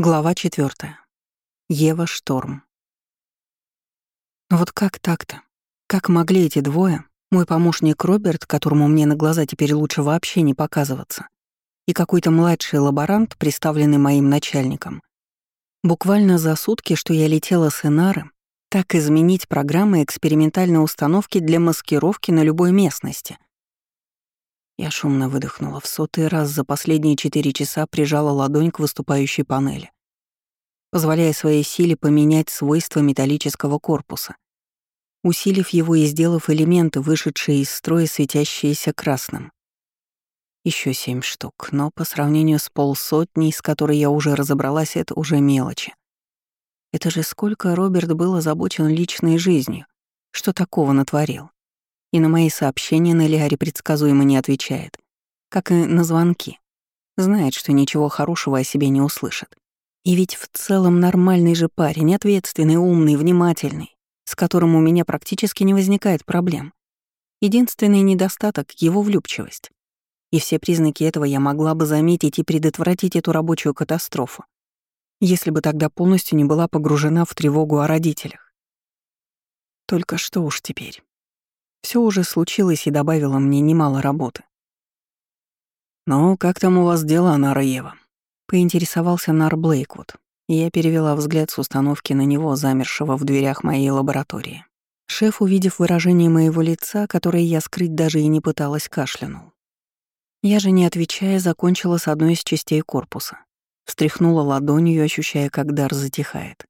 Глава четвертая. Ева Шторм. Но вот как так-то? Как могли эти двое, мой помощник Роберт, которому мне на глаза теперь лучше вообще не показываться, и какой-то младший лаборант, представленный моим начальником, буквально за сутки, что я летела с Энары, так изменить программы экспериментальной установки для маскировки на любой местности — я шумно выдохнула, в сотый раз за последние четыре часа прижала ладонь к выступающей панели, позволяя своей силе поменять свойства металлического корпуса, усилив его и сделав элементы, вышедшие из строя, светящиеся красным. Еще семь штук, но по сравнению с полсотней, с которой я уже разобралась, это уже мелочи. Это же сколько Роберт был озабочен личной жизнью, что такого натворил и на мои сообщения Неллиари предсказуемо не отвечает, как и на звонки. Знает, что ничего хорошего о себе не услышит. И ведь в целом нормальный же парень, ответственный, умный, внимательный, с которым у меня практически не возникает проблем. Единственный недостаток — его влюбчивость. И все признаки этого я могла бы заметить и предотвратить эту рабочую катастрофу, если бы тогда полностью не была погружена в тревогу о родителях. Только что уж теперь. Все уже случилось и добавило мне немало работы. «Ну, как там у вас дела, Нара Ева?» — поинтересовался Нар Блейквуд, и я перевела взгляд с установки на него, замершего в дверях моей лаборатории. Шеф, увидев выражение моего лица, которое я скрыть даже и не пыталась, кашлянул. Я же, не отвечая, закончила с одной из частей корпуса. Встряхнула ладонью, ощущая, как дар затихает.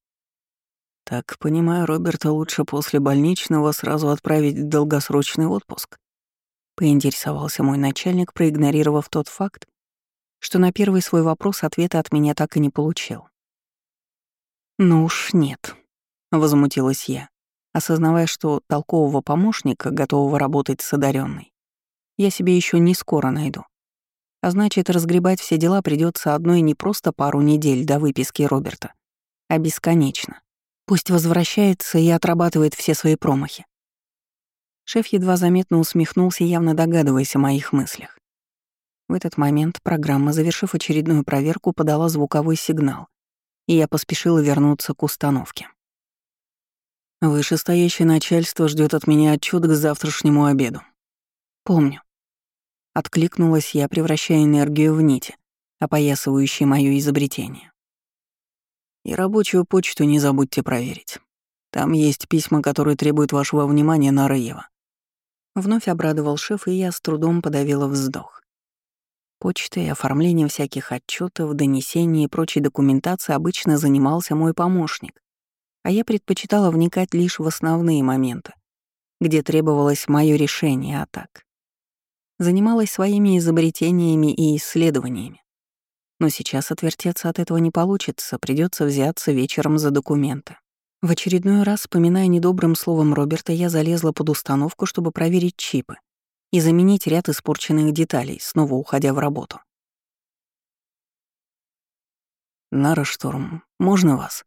Так, понимаю, Роберта лучше после больничного сразу отправить в долгосрочный отпуск. Поинтересовался мой начальник, проигнорировав тот факт, что на первый свой вопрос ответа от меня так и не получил. «Ну уж нет», — возмутилась я, осознавая, что толкового помощника, готового работать с одаренной, я себе еще не скоро найду. А значит, разгребать все дела придется одной не просто пару недель до выписки Роберта, а бесконечно. Пусть возвращается и отрабатывает все свои промахи. Шеф едва заметно усмехнулся, явно догадываясь о моих мыслях. В этот момент программа, завершив очередную проверку, подала звуковой сигнал, и я поспешила вернуться к установке. Вышестоящее начальство ждет от меня отчет к завтрашнему обеду. Помню. Откликнулась я, превращая энергию в нити, опоясывающие мое изобретение. И рабочую почту не забудьте проверить. Там есть письма, которые требуют вашего внимания на Раева. Вновь обрадовал шеф, и я с трудом подавила вздох. Почтой, и оформлением всяких отчетов, донесений и прочей документации обычно занимался мой помощник, а я предпочитала вникать лишь в основные моменты, где требовалось мое решение, а так. Занималась своими изобретениями и исследованиями. Но сейчас отвертеться от этого не получится, придется взяться вечером за документы. В очередной раз, вспоминая недобрым словом Роберта, я залезла под установку, чтобы проверить чипы и заменить ряд испорченных деталей, снова уходя в работу. «Нара Шторм, можно вас?»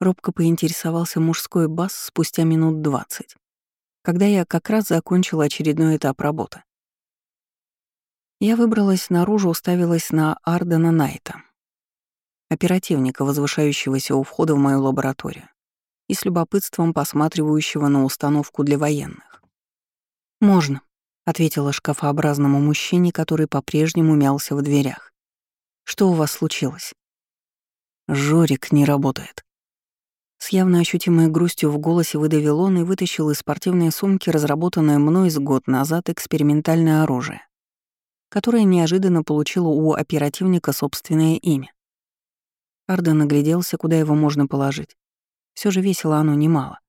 Робко поинтересовался мужской бас спустя минут двадцать, когда я как раз закончила очередной этап работы. Я выбралась наружу, уставилась на Ардена Найта, оперативника, возвышающегося у входа в мою лабораторию, и с любопытством посматривающего на установку для военных. «Можно», — ответила шкафообразному мужчине, который по-прежнему мялся в дверях. «Что у вас случилось?» «Жорик не работает». С явно ощутимой грустью в голосе выдавил он и вытащил из спортивной сумки разработанное мной с год назад экспериментальное оружие которое неожиданно получило у оперативника собственное имя. Арден нагляделся, куда его можно положить. Все же весело оно немало.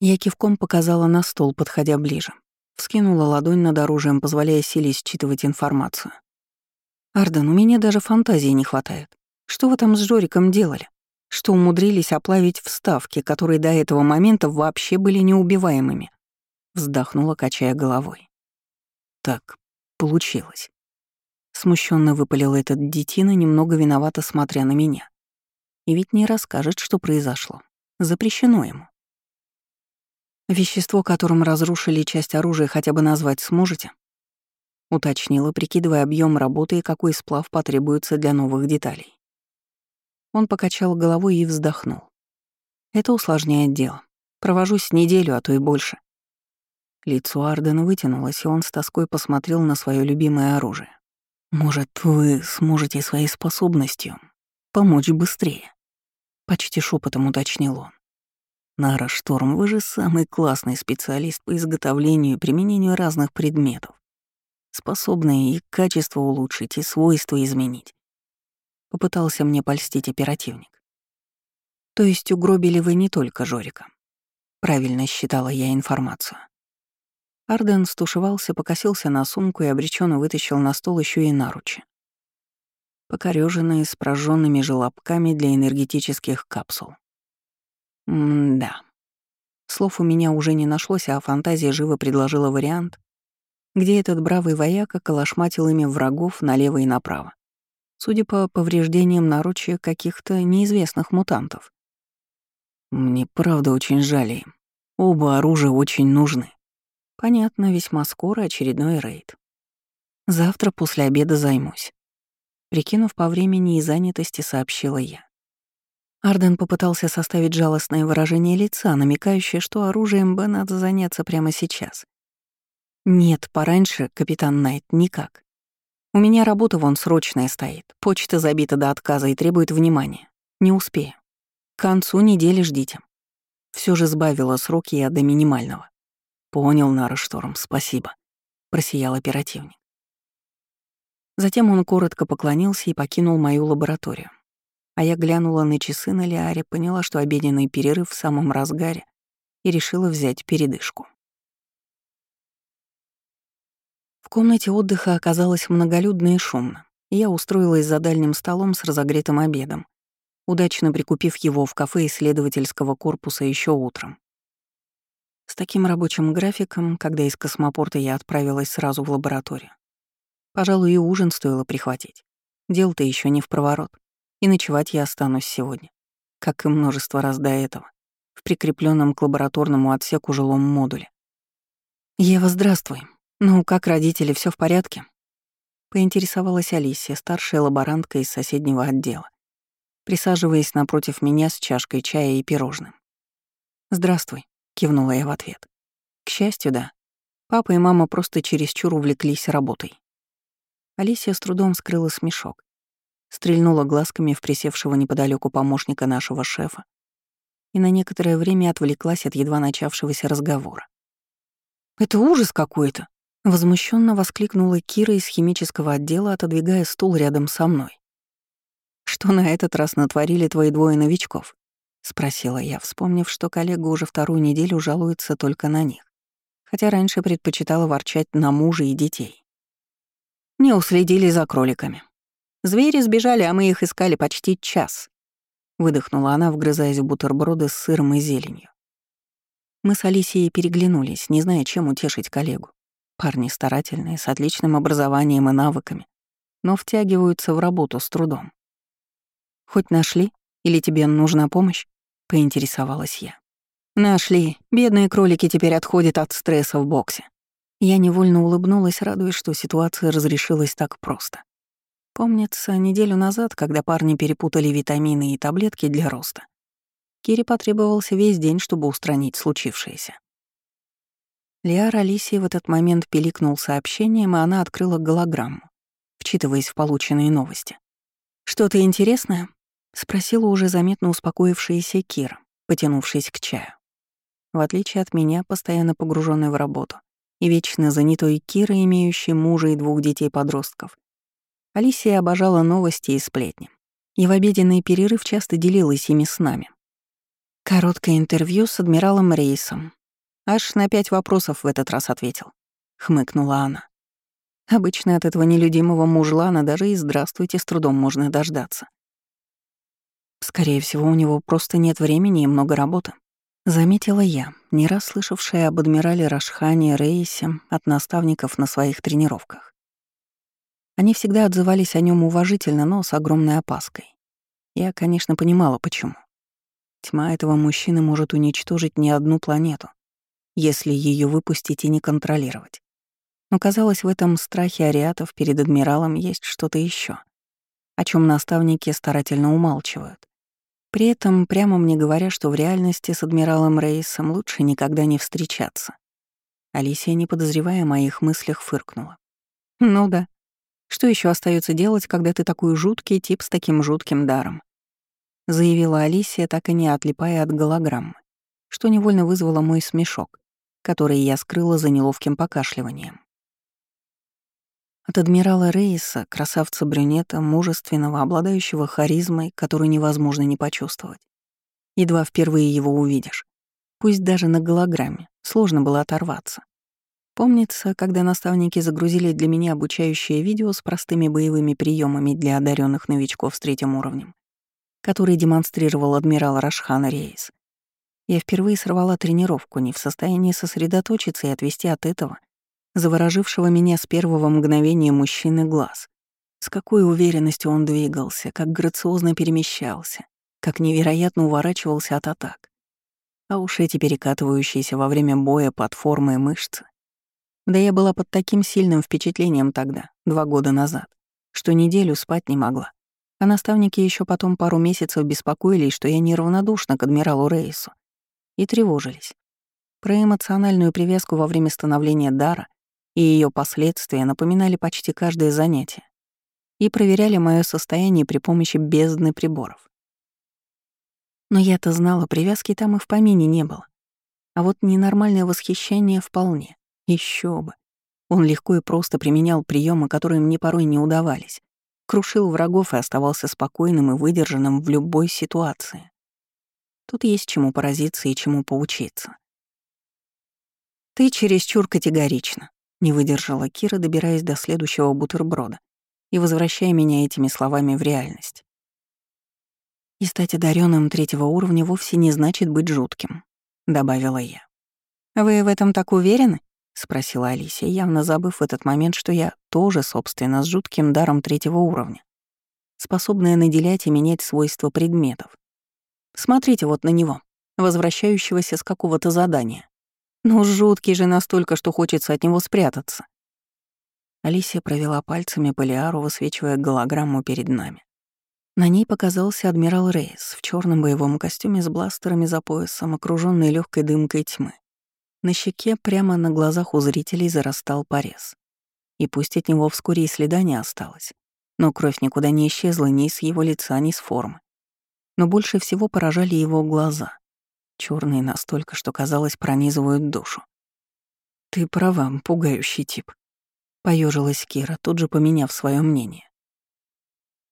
Я кивком показала на стол, подходя ближе. Вскинула ладонь над оружием, позволяя силе считывать информацию. «Арден, у меня даже фантазии не хватает. Что вы там с Жориком делали? Что умудрились оплавить вставки, которые до этого момента вообще были неубиваемыми?» Вздохнула, качая головой. «Так, получилось. Смущенно выпалил этот детина, немного виновато смотря на меня. И ведь не расскажет, что произошло. Запрещено ему. Вещество, которым разрушили часть оружия, хотя бы назвать сможете? Уточнила, прикидывая объем работы и какой сплав потребуется для новых деталей. Он покачал головой и вздохнул. Это усложняет дело. Провожусь неделю, а то и больше. Лицо Ардена вытянулось, и он с тоской посмотрел на свое любимое оружие. «Может, вы сможете своей способностью помочь быстрее?» Почти шепотом уточнил он. «Нара Шторм, вы же самый классный специалист по изготовлению и применению разных предметов, способный и качество улучшить, и свойства изменить». Попытался мне польстить оперативник. То есть угробили вы не только Жорика. Правильно считала я информацию. Арден стушевался, покосился на сумку и обреченно вытащил на стол еще и наручи. Покорёженные с прожженными желобками для энергетических капсул. М-да. Слов у меня уже не нашлось, а фантазия живо предложила вариант, где этот бравый вояка калашматил ими врагов налево и направо. Судя по повреждениям наручия каких-то неизвестных мутантов. Мне правда очень жаль Оба оружия очень нужны. Понятно, весьма скоро очередной рейд. Завтра после обеда займусь. Прикинув по времени и занятости, сообщила я. Арден попытался составить жалостное выражение лица, намекающее, что оружием Б надо заняться прямо сейчас. «Нет, пораньше, капитан Найт, никак. У меня работа вон срочная стоит, почта забита до отказа и требует внимания. Не успею. К концу недели ждите». Все же сбавила сроки я до минимального. «Понял, Нара Шторм, спасибо», — просиял оперативник. Затем он коротко поклонился и покинул мою лабораторию. А я глянула на часы на Лиаре, поняла, что обеденный перерыв в самом разгаре, и решила взять передышку. В комнате отдыха оказалось многолюдно и шумно, и я устроилась за дальним столом с разогретым обедом, удачно прикупив его в кафе исследовательского корпуса еще утром. С таким рабочим графиком, когда из космопорта я отправилась сразу в лабораторию. Пожалуй, и ужин стоило прихватить. Дело-то еще не в проворот. И ночевать я останусь сегодня, как и множество раз до этого, в прикрепленном к лабораторному отсеку жилом модуле. «Ева, здравствуй. Ну, как родители, все в порядке?» Поинтересовалась Алисия, старшая лаборантка из соседнего отдела, присаживаясь напротив меня с чашкой чая и пирожным. «Здравствуй кивнула я в ответ. К счастью, да. Папа и мама просто чересчур увлеклись работой. Алисия с трудом скрыла смешок. Стрельнула глазками в присевшего неподалеку помощника нашего шефа и на некоторое время отвлеклась от едва начавшегося разговора. «Это ужас какой-то!» — возмущенно воскликнула Кира из химического отдела, отодвигая стул рядом со мной. «Что на этот раз натворили твои двое новичков?» — спросила я, вспомнив, что коллега уже вторую неделю жалуется только на них, хотя раньше предпочитала ворчать на мужа и детей. Не уследили за кроликами. Звери сбежали, а мы их искали почти час. Выдохнула она, вгрызаясь в бутерброды с сыром и зеленью. Мы с Алисией переглянулись, не зная, чем утешить коллегу. Парни старательные, с отличным образованием и навыками, но втягиваются в работу с трудом. «Хоть нашли? Или тебе нужна помощь?» поинтересовалась я. Нашли. Бедные кролики теперь отходят от стресса в боксе. Я невольно улыбнулась, радуясь, что ситуация разрешилась так просто. Помнится, неделю назад, когда парни перепутали витамины и таблетки для роста, Кире потребовался весь день, чтобы устранить случившееся. Лиар Алисии в этот момент пиликнул сообщением, и она открыла голограмму, вчитываясь в полученные новости. «Что-то интересное?» — спросила уже заметно успокоившаяся Кира, потянувшись к чаю. В отличие от меня, постоянно погруженной в работу, и вечно занятой Кира, имеющей мужа и двух детей-подростков, Алисия обожала новости и сплетни. И в обеденный перерыв часто делилась ими с нами. Короткое интервью с адмиралом Рейсом. Аж на пять вопросов в этот раз ответил. Хмыкнула она. Обычно от этого нелюдимого мужлана даже и «здравствуйте» с трудом можно дождаться. Скорее всего, у него просто нет времени и много работы. Заметила я, не раз слышавшая об адмирале Рашхане Рейсе от наставников на своих тренировках. Они всегда отзывались о нем уважительно, но с огромной опаской. Я, конечно, понимала, почему. Тьма этого мужчины может уничтожить не одну планету, если ее выпустить и не контролировать. Но казалось, в этом страхе ариатов перед адмиралом есть что-то еще, о чем наставники старательно умалчивают. При этом прямо мне говоря, что в реальности с адмиралом Рейсом лучше никогда не встречаться. Алисия, не подозревая о моих мыслях, фыркнула. «Ну да. Что еще остается делать, когда ты такой жуткий тип с таким жутким даром?» Заявила Алисия, так и не отлипая от голограммы, что невольно вызвало мой смешок, который я скрыла за неловким покашливанием. От адмирала Рейса, красавца-брюнета, мужественного, обладающего харизмой, которую невозможно не почувствовать. Едва впервые его увидишь. Пусть даже на голограмме, сложно было оторваться. Помнится, когда наставники загрузили для меня обучающее видео с простыми боевыми приемами для одаренных новичков с третьим уровнем, который демонстрировал адмирал Рашхан Рейс. Я впервые сорвала тренировку, не в состоянии сосредоточиться и отвести от этого — заворожившего меня с первого мгновения мужчины глаз. С какой уверенностью он двигался, как грациозно перемещался, как невероятно уворачивался от атак. А уж эти перекатывающиеся во время боя под формой мышцы. Да я была под таким сильным впечатлением тогда, два года назад, что неделю спать не могла. А наставники еще потом пару месяцев беспокоились, что я неравнодушна к адмиралу Рейсу, и тревожились. Про эмоциональную привязку во время становления дара и ее последствия напоминали почти каждое занятие и проверяли мое состояние при помощи бездны приборов. Но я-то знала, привязки там и в помине не было. А вот ненормальное восхищение вполне. Еще бы. Он легко и просто применял приемы, которые мне порой не удавались. Крушил врагов и оставался спокойным и выдержанным в любой ситуации. Тут есть чему поразиться и чему поучиться. «Ты чересчур категорично», не выдержала Кира, добираясь до следующего бутерброда и возвращая меня этими словами в реальность. «И стать одаренным третьего уровня вовсе не значит быть жутким», — добавила я. «Вы в этом так уверены?» — спросила Алисия, явно забыв в этот момент, что я тоже, собственно, с жутким даром третьего уровня, способная наделять и менять свойства предметов. Смотрите вот на него, возвращающегося с какого-то задания. Ну, жуткий же настолько, что хочется от него спрятаться. Алисия провела пальцами по Лиару, высвечивая голограмму перед нами. На ней показался адмирал Рейс в черном боевом костюме с бластерами за поясом, окруженный легкой дымкой тьмы. На щеке прямо на глазах у зрителей зарастал порез. И пусть от него вскоре и следа не осталось, но кровь никуда не исчезла ни с его лица, ни с формы. Но больше всего поражали его глаза черные настолько, что, казалось, пронизывают душу. «Ты права, пугающий тип», — поежилась Кира, тут же поменяв свое мнение.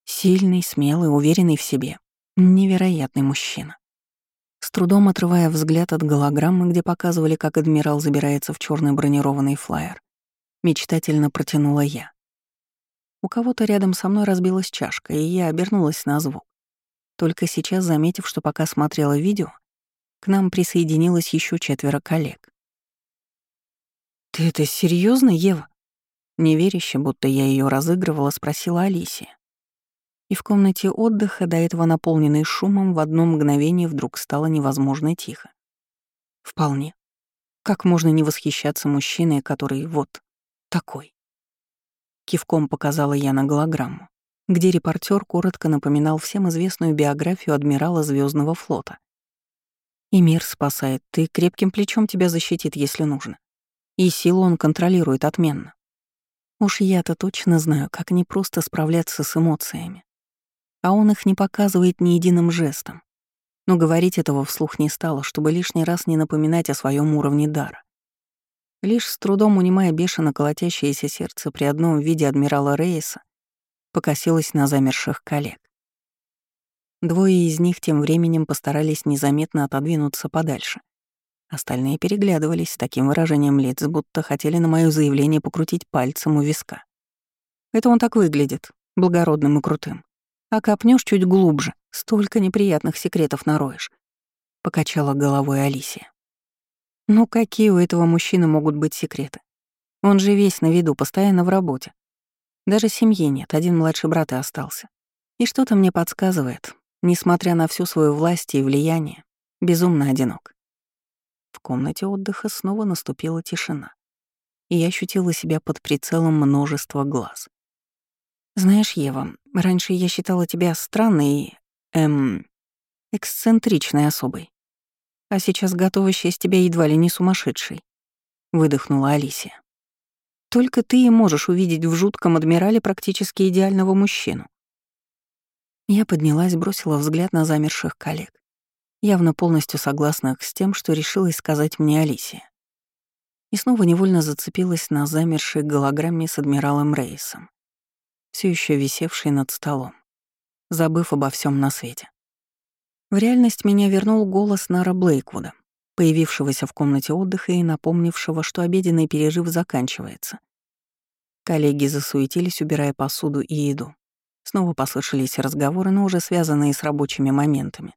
Сильный, смелый, уверенный в себе. Невероятный мужчина. С трудом отрывая взгляд от голограммы, где показывали, как адмирал забирается в черный бронированный флайер, мечтательно протянула я. У кого-то рядом со мной разбилась чашка, и я обернулась на звук. Только сейчас, заметив, что пока смотрела видео, к нам присоединилось еще четверо коллег. «Ты это серьезно, Ева?» Неверяще, будто я ее разыгрывала, спросила Алисия. И в комнате отдыха, до этого наполненной шумом, в одно мгновение вдруг стало невозможно тихо. Вполне. Как можно не восхищаться мужчиной, который вот такой? Кивком показала я на голограмму, где репортер коротко напоминал всем известную биографию адмирала Звездного флота. И мир спасает, и крепким плечом тебя защитит, если нужно. И силу он контролирует отменно. Уж я-то точно знаю, как не просто справляться с эмоциями. А он их не показывает ни единым жестом. Но говорить этого вслух не стало, чтобы лишний раз не напоминать о своем уровне дара. Лишь с трудом унимая бешено колотящееся сердце при одном виде адмирала Рейса, покосилась на замерших коллег. Двое из них тем временем постарались незаметно отодвинуться подальше. Остальные переглядывались с таким выражением лиц, будто хотели на мое заявление покрутить пальцем у виска. Это он так выглядит, благородным и крутым. А копнешь чуть глубже, столько неприятных секретов нароешь. Покачала головой Алисия. Ну какие у этого мужчины могут быть секреты? Он же весь на виду, постоянно в работе. Даже семьи нет, один младший брат и остался. И что-то мне подсказывает, несмотря на всю свою власть и влияние, безумно одинок. В комнате отдыха снова наступила тишина, и я ощутила себя под прицелом множества глаз. «Знаешь, Ева, раньше я считала тебя странной и... эм... эксцентричной особой. А сейчас готовящая из тебя едва ли не сумасшедшей», — выдохнула Алисия. «Только ты и можешь увидеть в жутком адмирале практически идеального мужчину». Я поднялась, бросила взгляд на замерших коллег, явно полностью согласных с тем, что решила сказать мне Алисия. И снова невольно зацепилась на замершей голограмме с адмиралом Рейсом, все еще висевшей над столом, забыв обо всем на свете. В реальность меня вернул голос Нара Блейквуда, появившегося в комнате отдыха и напомнившего, что обеденный пережив заканчивается. Коллеги засуетились, убирая посуду и еду. Снова послышались разговоры, но уже связанные с рабочими моментами.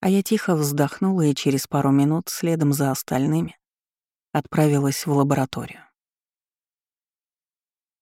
А я тихо вздохнула и через пару минут, следом за остальными, отправилась в лабораторию.